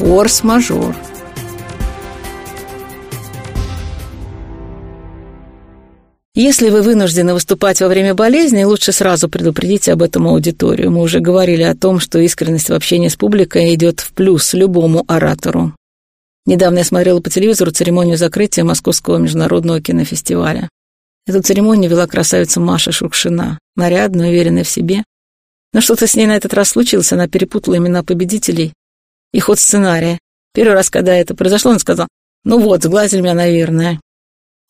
Форс-мажор. Если вы вынуждены выступать во время болезни, лучше сразу предупредите об этом аудиторию. Мы уже говорили о том, что искренность в общении с публикой идет в плюс любому оратору. Недавно я смотрела по телевизору церемонию закрытия Московского международного кинофестиваля. Эту церемонию вела красавица Маша Шукшина, нарядная, уверенная в себе. Но что-то с ней на этот раз случилось, она перепутала имена победителей и ход сценария. Первый раз, когда это произошло, он сказал, «Ну вот, сглазили меня, наверное».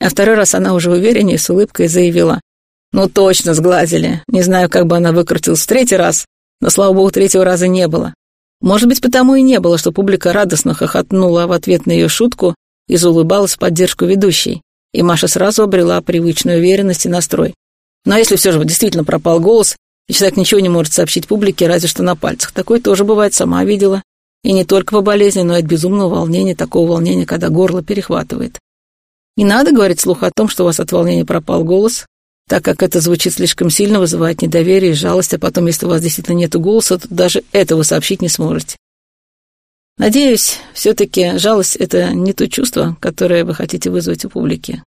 А второй раз она уже увереннее с улыбкой заявила. «Ну точно сглазили. Не знаю, как бы она выкрутилась в третий раз, но, слава богу, третьего раза не было. Может быть, потому и не было, что публика радостно хохотнула в ответ на ее шутку и заулыбалась в поддержку ведущей. И Маша сразу обрела привычную уверенность и настрой. Но если все же действительно пропал голос, и человек ничего не может сообщить публике, разве что на пальцах, такое тоже бывает, сама видела. И не только по болезни, но и от безумного волнения, такого волнения, когда горло перехватывает. Не надо говорить слух о том, что у вас от волнения пропал голос, так как это звучит слишком сильно, вызывает недоверие и жалость, а потом, если у вас действительно нет голоса, то даже этого сообщить не сможете. Надеюсь, все-таки жалость — это не то чувство, которое вы хотите вызвать у публики.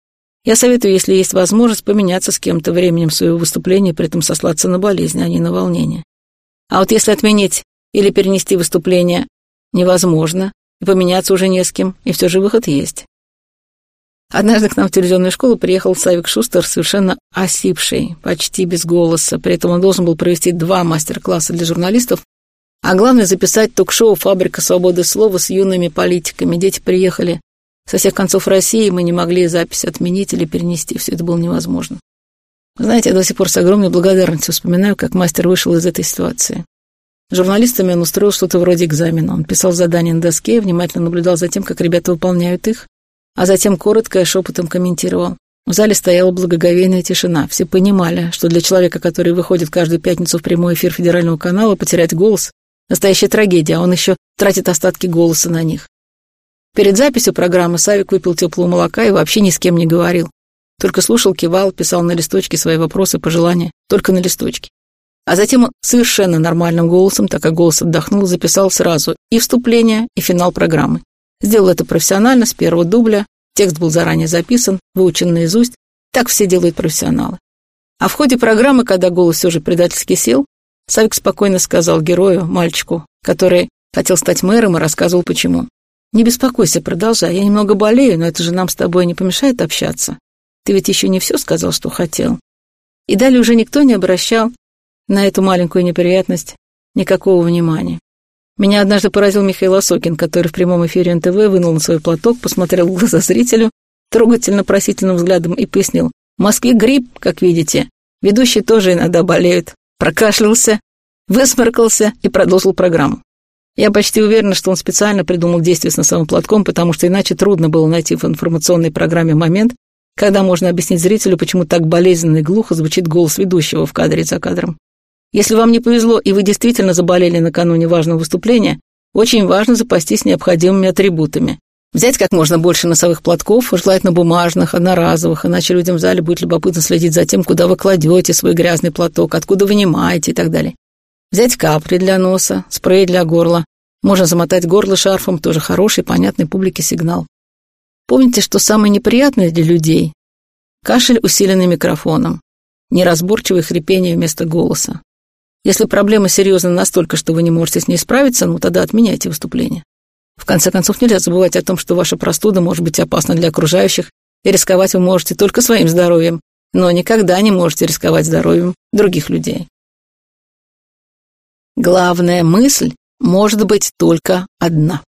Я советую, если есть возможность, поменяться с кем-то временем своего выступления, при этом сослаться на болезнь, а не на волнение. А вот если отменить или перенести выступление невозможно, и поменяться уже не с кем, и все же выход есть. Однажды к нам в телевизионную школу приехал Савик Шустер, совершенно осипший, почти без голоса. При этом он должен был провести два мастер-класса для журналистов, а главное записать ток-шоу «Фабрика свободы слова» с юными политиками. Дети приехали со всех концов России, мы не могли запись отменить или перенести. Все это было невозможно. Знаете, я до сих пор с огромной благодарностью вспоминаю, как мастер вышел из этой ситуации. Журналистами он устроил что-то вроде экзамена. Он писал задания на доске, внимательно наблюдал за тем, как ребята выполняют их, а затем коротко и шепотом комментировал. В зале стояла благоговейная тишина. Все понимали, что для человека, который выходит каждую пятницу в прямой эфир федерального канала, потерять голос – настоящая трагедия, а он еще тратит остатки голоса на них. Перед записью программы Савик выпил теплого молока и вообще ни с кем не говорил. Только слушал, кивал, писал на листочке свои вопросы, пожелания, только на листочке. А затем он совершенно нормальным голосом, так как голос отдохнул, записал сразу и вступление, и финал программы. Сделал это профессионально, с первого дубля. Текст был заранее записан, выучен наизусть. Так все делают профессионалы. А в ходе программы, когда голос все же предательски сел, Савик спокойно сказал герою, мальчику, который хотел стать мэром и рассказывал почему. «Не беспокойся, продолжай. Я немного болею, но это же нам с тобой не помешает общаться. Ты ведь еще не все сказал, что хотел». И далее уже никто не обращал на эту маленькую неприятность никакого внимания. Меня однажды поразил Михаил Осокин, который в прямом эфире НТВ вынул на свой платок, посмотрел в глаза зрителю, трогательно просительным взглядом и пояснил. В Москве грипп, как видите. Ведущие тоже иногда болеют. Прокашлялся, высморкался и продолжил программу. Я почти уверена, что он специально придумал действие с носовым платком, потому что иначе трудно было найти в информационной программе момент, когда можно объяснить зрителю, почему так болезненно и глухо звучит голос ведущего в кадре за кадром. Если вам не повезло и вы действительно заболели накануне важного выступления, очень важно запастись необходимыми атрибутами. Взять как можно больше носовых платков, желательно бумажных, одноразовых, иначе людям в зале будет любопытно следить за тем, куда вы кладете свой грязный платок, откуда вынимаете и так далее. Взять капли для носа, спрей для горла. Можно замотать горло шарфом, тоже хороший, понятный публике сигнал. Помните, что самое неприятное для людей – кашель, усиленный микрофоном, неразборчивое хрипение вместо голоса. Если проблема серьезна настолько, что вы не можете с ней справиться, ну тогда отменяйте выступление. В конце концов, нельзя забывать о том, что ваша простуда может быть опасна для окружающих, и рисковать вы можете только своим здоровьем, но никогда не можете рисковать здоровьем других людей. Главная мысль может быть только одна.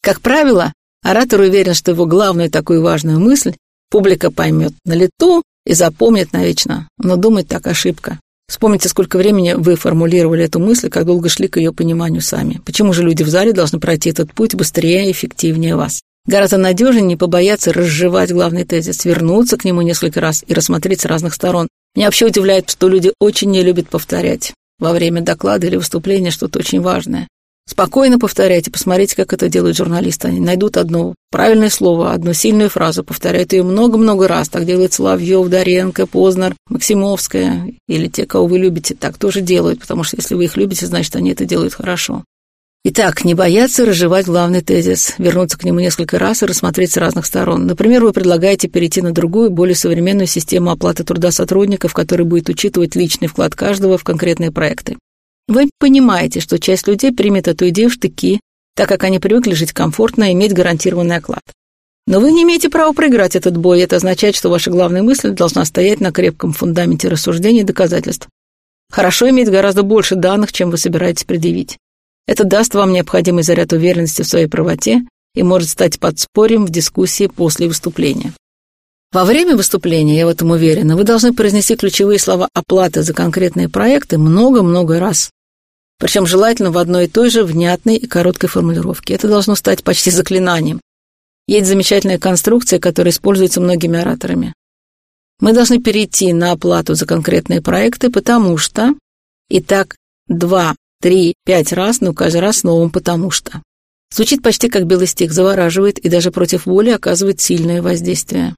Как правило, оратор уверен, что его главную такую важную мысль публика поймет на лету и запомнит навечно, но думать так ошибка. Вспомните, сколько времени вы формулировали эту мысль, как долго шли к ее пониманию сами. Почему же люди в зале должны пройти этот путь быстрее и эффективнее вас? Гораздо надежнее не побояться разжевать главный тезис, вернуться к нему несколько раз и рассмотреть с разных сторон. Меня вообще удивляет, что люди очень не любят повторять во время доклада или выступления что-то очень важное. Спокойно повторяйте, посмотрите, как это делают журналисты. Они найдут одно правильное слово, одну сильную фразу, повторяют ее много-много раз. Так делает Соловьев, Доренко, Познер, Максимовская или те, кого вы любите, так тоже делают, потому что если вы их любите, значит, они это делают хорошо. Итак, не бояться разжевать главный тезис, вернуться к нему несколько раз и рассмотреть с разных сторон. Например, вы предлагаете перейти на другую, более современную систему оплаты труда сотрудников, которая будет учитывать личный вклад каждого в конкретные проекты. Вы понимаете, что часть людей примет эту идею в штыки, так как они привыкли жить комфортно и иметь гарантированный оклад. Но вы не имеете права проиграть этот бой, это означает, что ваша главная мысль должна стоять на крепком фундаменте рассуждений и доказательств. Хорошо иметь гораздо больше данных, чем вы собираетесь предъявить. Это даст вам необходимый заряд уверенности в своей правоте и может стать подспорьем в дискуссии после выступления. Во время выступления, я в этом уверена, вы должны произнести ключевые слова оплаты за конкретные проекты много-много раз. Причем желательно в одной и той же внятной и короткой формулировке. Это должно стать почти заклинанием. Есть замечательная конструкция, которая используется многими ораторами. Мы должны перейти на оплату за конкретные проекты, потому что... И так два, три, пять раз, но каждый раз с новым «потому что». Звучит почти как белый стих, завораживает и даже против воли оказывает сильное воздействие.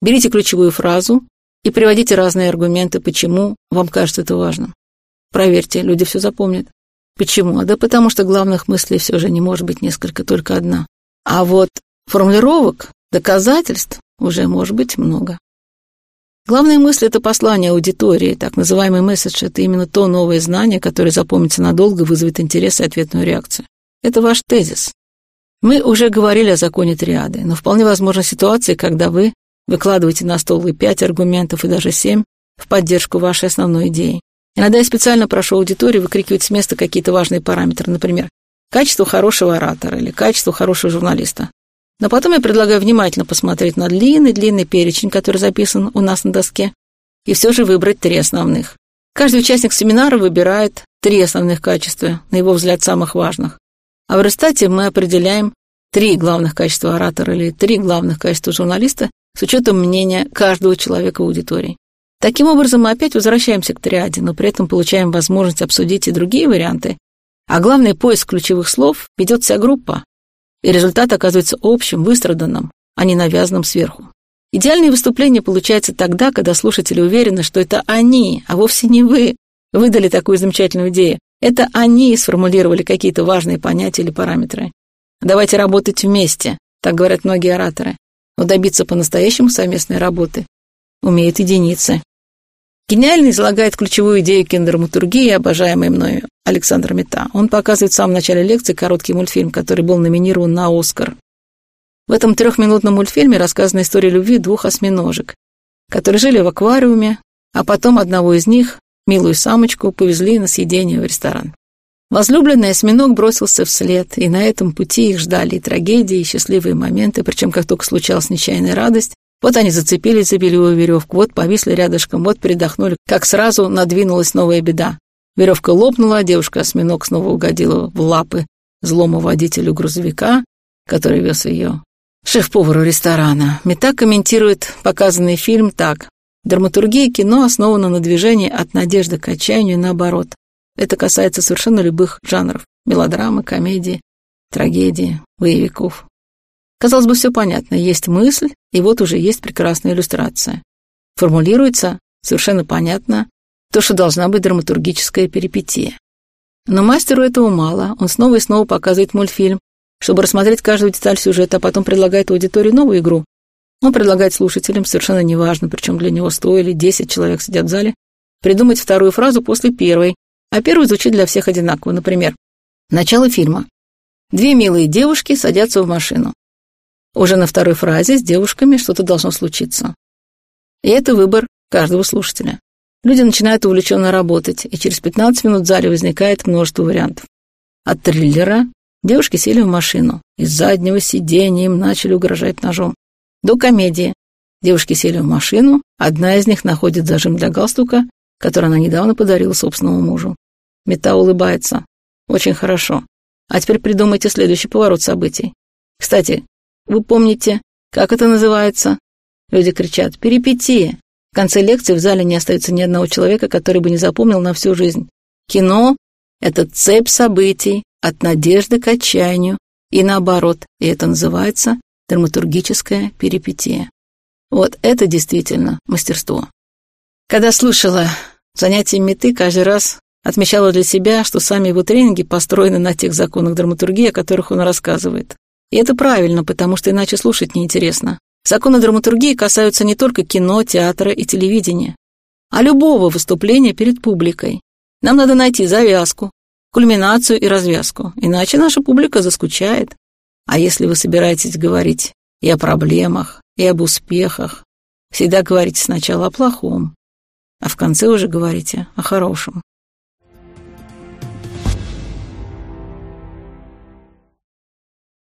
Берите ключевую фразу и приводите разные аргументы, почему вам кажется это важным. Проверьте, люди все запомнят. Почему? Да потому что главных мыслей все же не может быть несколько, только одна. А вот формулировок, доказательств уже может быть много. Главная мысль — это послание аудитории, так называемый месседж — это именно то новое знание, которое запомнится надолго, вызовет интерес и ответную реакцию. Это ваш тезис. Мы уже говорили о законе триады, но вполне возможна ситуация, когда вы выкладываете на стол и пять аргументов, и даже семь в поддержку вашей основной идеи. Иногда я специально прошу аудиторию выкрикивать с места какие-то важные параметры, например, качество хорошего оратора или качество хорошего журналиста. Но потом я предлагаю внимательно посмотреть на длинный-длинный перечень, который записан у нас на доске, и все же выбрать три основных. Каждый участник семинара выбирает три основных качества, на его взгляд, самых важных. А в результате мы определяем три главных качества оратора или три главных качества журналиста с учетом мнения каждого человека в аудитории. Таким образом, мы опять возвращаемся к триаде, но при этом получаем возможность обсудить и другие варианты. А главный поиск ключевых слов ведет вся группа, и результат оказывается общим, выстраданным, а не навязанным сверху. Идеальное выступление получается тогда, когда слушатели уверены, что это они, а вовсе не вы, выдали такую замечательную идею. Это они сформулировали какие-то важные понятия или параметры. Давайте работать вместе, так говорят многие ораторы. Но добиться по-настоящему совместной работы умеют единицы. Гениально излагает ключевую идею киндраматургии, обожаемый мною Александр Мета. Он показывает в самом начале лекции короткий мультфильм, который был номинирован на «Оскар». В этом трехминутном мультфильме рассказана история любви двух осьминожек, которые жили в аквариуме, а потом одного из них, милую самочку, повезли на съедение в ресторан. Возлюбленный осьминог бросился вслед, и на этом пути их ждали и трагедии, и счастливые моменты, причем как только случалась нечаянная радость, вот они зацепились за белевую веревку, вот повисли рядышком, вот передохнули, как сразу надвинулась новая беда. Веревка лопнула, девушка-осьминог снова угодила в лапы злому водителю грузовика, который вез ее. Шеф-повару ресторана. Мета комментирует показанный фильм так. Драматургия кино основана на движении от надежды к отчаянию наоборот. Это касается совершенно любых жанров. Мелодрамы, комедии, трагедии, боевиков. Казалось бы, все понятно. Есть мысль, и вот уже есть прекрасная иллюстрация. Формулируется совершенно понятно то, что должна быть драматургическая перипетия. Но мастеру этого мало. Он снова и снова показывает мультфильм, чтобы рассмотреть каждую деталь сюжета, а потом предлагает аудитории новую игру. Он предлагает слушателям, совершенно неважно, причем для него сто или десять человек сидят в зале, придумать вторую фразу после первой, а первая звучит для всех одинаково. Например, начало фильма. Две милые девушки садятся в машину. Уже на второй фразе с девушками что-то должно случиться. И это выбор каждого слушателя. Люди начинают увлеченно работать, и через 15 минут в зале возникает множество вариантов. От триллера девушки сели в машину, из заднего сиденья им начали угрожать ножом. До комедии девушки сели в машину, одна из них находит зажим для галстука, который она недавно подарила собственному мужу. Мета улыбается. Очень хорошо. А теперь придумайте следующий поворот событий. Кстати, вы помните, как это называется? Люди кричат «Перипетия!». В конце лекции в зале не остается ни одного человека, который бы не запомнил на всю жизнь. Кино — это цепь событий от надежды к отчаянию и наоборот, и это называется драматургическая перипетия. Вот это действительно мастерство. Когда слушала занятия меты, каждый раз Отмечала для себя, что сами его тренинги построены на тех законах драматургии, о которых он рассказывает. И это правильно, потому что иначе слушать неинтересно. Законы драматургии касаются не только кино, театра и телевидения, а любого выступления перед публикой. Нам надо найти завязку, кульминацию и развязку, иначе наша публика заскучает. А если вы собираетесь говорить и о проблемах, и об успехах, всегда говорите сначала о плохом, а в конце уже говорите о хорошем.